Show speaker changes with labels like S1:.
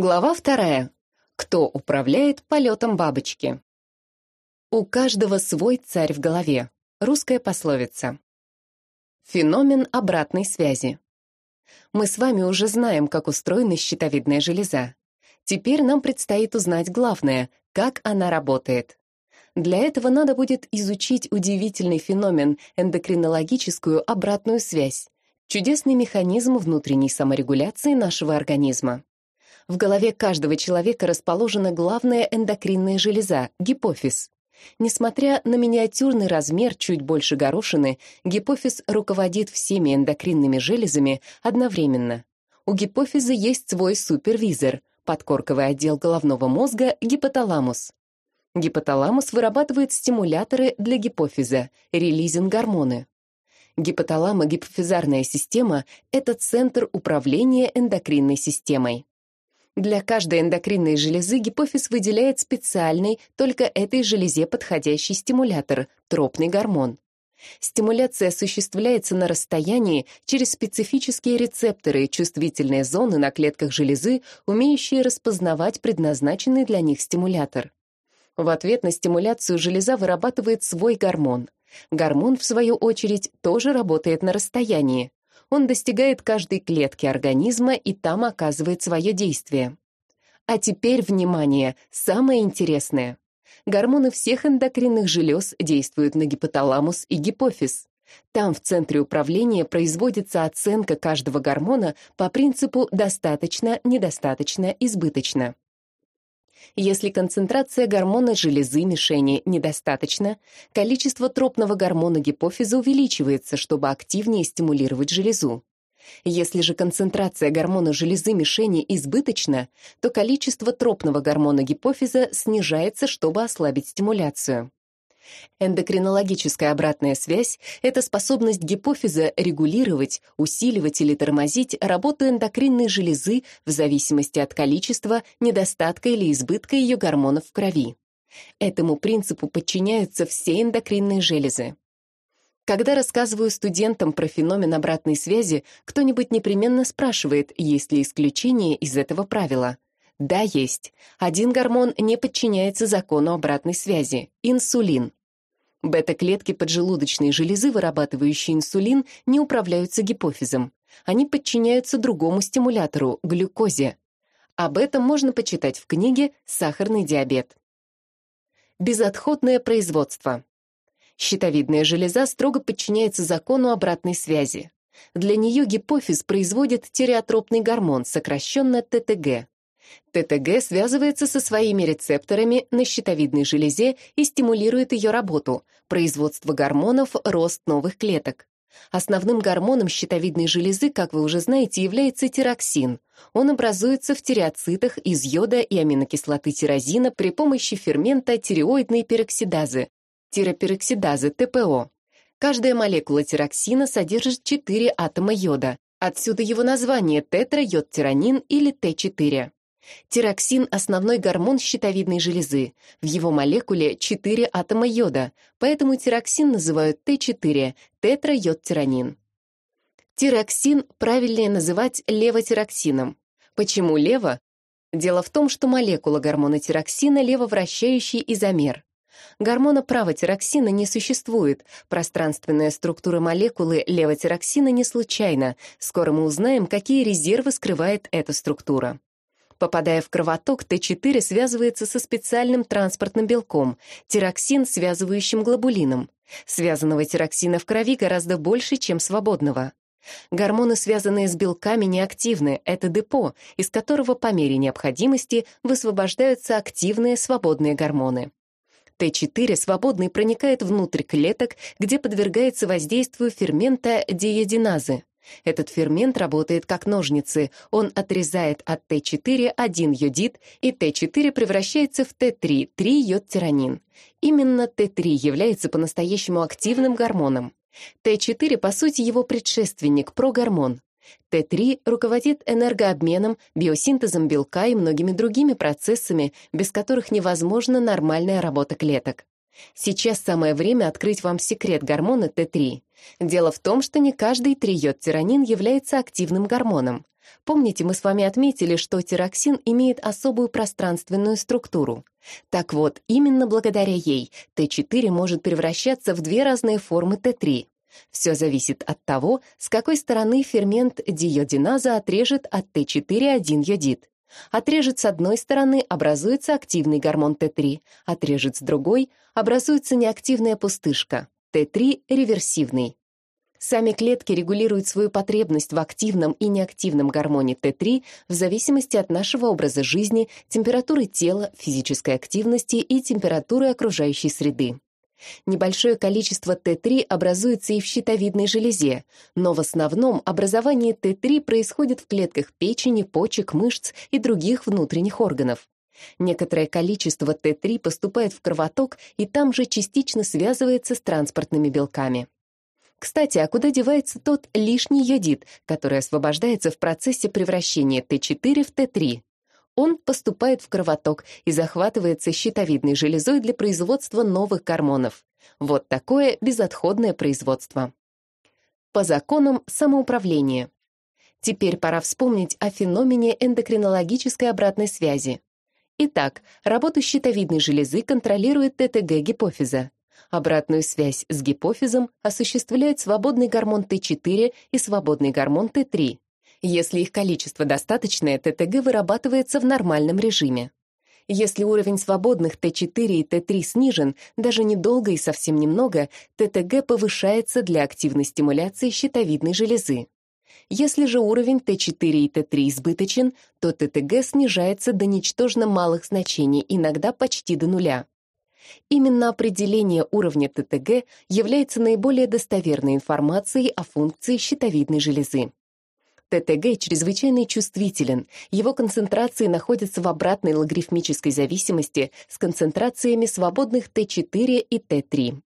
S1: Глава вторая. Кто управляет полетом бабочки? У каждого свой царь в голове. Русская пословица. Феномен обратной связи. Мы с вами уже знаем, как устроена щитовидная железа. Теперь нам предстоит узнать главное, как она работает. Для этого надо будет изучить удивительный феномен эндокринологическую обратную связь, чудесный механизм внутренней саморегуляции нашего организма. В голове каждого человека расположена главная эндокринная железа — гипофиз. Несмотря на миниатюрный размер чуть больше горошины, гипофиз руководит всеми эндокринными железами одновременно. У гипофиза есть свой супервизор — подкорковый отдел головного мозга — гипоталамус. Гипоталамус вырабатывает стимуляторы для гипофиза — релизинг-гормоны. Гипоталамо-гипофизарная система — это центр управления эндокринной системой. Для каждой эндокринной железы гипофиз выделяет специальный, только этой железе подходящий стимулятор — тропный гормон. Стимуляция осуществляется на расстоянии через специфические рецепторы, чувствительные зоны на клетках железы, умеющие распознавать предназначенный для них стимулятор. В ответ на стимуляцию железа вырабатывает свой гормон. Гормон, в свою очередь, тоже работает на расстоянии он достигает каждой клетки организма и там оказывает свое действие. А теперь, внимание, самое интересное. Гормоны всех эндокринных желез действуют на гипоталамус и гипофиз. Там в центре управления производится оценка каждого гормона по принципу «достаточно», «недостаточно», «избыточно». Если концентрация гормона железы мишени недостаточно, количество тропного гормона гипофиза увеличивается, чтобы активнее стимулировать железу. Если же концентрация гормона железы мишени избыточна, то количество тропного гормона гипофиза снижается, чтобы ослабить стимуляцию. Эндокринологическая обратная связь — это способность гипофиза регулировать, усиливать или тормозить работу эндокринной железы в зависимости от количества, недостатка или избытка ее гормонов в крови. Этому принципу подчиняются все эндокринные железы. Когда рассказываю студентам про феномен обратной связи, кто-нибудь непременно спрашивает, есть ли исключение из этого правила. Да, есть. Один гормон не подчиняется закону обратной связи — инсулин. Бета-клетки поджелудочной железы, вырабатывающие инсулин, не управляются гипофизом. Они подчиняются другому стимулятору — глюкозе. Об этом можно почитать в книге «Сахарный диабет». Безотходное производство. Щитовидная железа строго подчиняется закону обратной связи. Для нее гипофиз производит тиреотропный гормон, сокращенно ТТГ. ТТГ связывается со своими рецепторами на щитовидной железе и стимулирует ее работу, производство гормонов, рост новых клеток. Основным гормоном щитовидной железы, как вы уже знаете, является тироксин. Он образуется в тиреоцитах из йода и аминокислоты тирозина при помощи фермента тиреоидной пероксидазы, тиропероксидазы, ТПО. Каждая молекула тироксина содержит 4 атома йода. Отсюда его название тетрайодтиронин или Т4. Тироксин — основной гормон щитовидной железы. В его молекуле 4 атома йода, поэтому тироксин называют Т4, тетрайодтиронин. Тироксин правильнее называть левотироксином. Почему лево? Дело в том, что молекула гормона тироксина левовращающий изомер. Гормона правотироксина не существует, пространственная структура молекулы левотироксина не случайна. Скоро мы узнаем, какие резервы скрывает эта структура. Попадая в кровоток, Т4 связывается со специальным транспортным белком, тироксин, связывающим глобулином. Связанного тироксина в крови гораздо больше, чем свободного. Гормоны, связанные с белками, неактивны. Это депо, из которого по мере необходимости высвобождаются активные свободные гормоны. Т4 свободный проникает внутрь клеток, где подвергается воздействию фермента диединазы. Этот фермент работает как ножницы. Он отрезает от Т4 один йодид, и Т4 превращается в Т3, 3-йодтиронин. Именно Т3 является по-настоящему активным гормоном. Т4, по сути, его предшественник, прогормон. Т3 руководит энергообменом, биосинтезом белка и многими другими процессами, без которых невозможна нормальная работа клеток. Сейчас самое время открыть вам секрет гормона Т3. Дело в том, что не каждый триодтиронин является активным гормоном. Помните, мы с вами отметили, что тироксин имеет особую пространственную структуру. Так вот, именно благодаря ей Т4 может превращаться в две разные формы Т3. Все зависит от того, с какой стороны фермент диодиназа отрежет от Т4 один йодид. Отрежет с одной стороны, образуется активный гормон Т3, отрежет с другой, образуется неактивная пустышка, Т3 реверсивный. Сами клетки регулируют свою потребность в активном и неактивном гормоне Т3 в зависимости от нашего образа жизни, температуры тела, физической активности и температуры окружающей среды. Небольшое количество Т3 образуется и в щитовидной железе, но в основном образование Т3 происходит в клетках печени, почек, мышц и других внутренних органов. Некоторое количество Т3 поступает в кровоток и там же частично связывается с транспортными белками. Кстати, а куда девается тот лишний йодид, который освобождается в процессе превращения Т4 в Т3? Он поступает в кровоток и захватывается щитовидной железой для производства новых гормонов. Вот такое безотходное производство. По законам самоуправления. Теперь пора вспомнить о феномене эндокринологической обратной связи. Итак, работу щитовидной железы контролирует ТТГ гипофиза. Обратную связь с гипофизом осуществляют свободный гормон Т4 и свободный гормон Т3. Если их количество достаточное, ТТГ вырабатывается в нормальном режиме. Если уровень свободных Т4 и Т3 снижен, даже недолго и совсем немного, ТТГ повышается для активной стимуляции щитовидной железы. Если же уровень Т4 и Т3 избыточен, то ТТГ снижается до ничтожно малых значений, иногда почти до нуля. Именно определение уровня ТТГ является наиболее достоверной информацией о функции щитовидной железы. ТТГ чрезвычайно чувствителен, его концентрации находятся в обратной логарифмической зависимости с концентрациями свободных Т4 и Т3.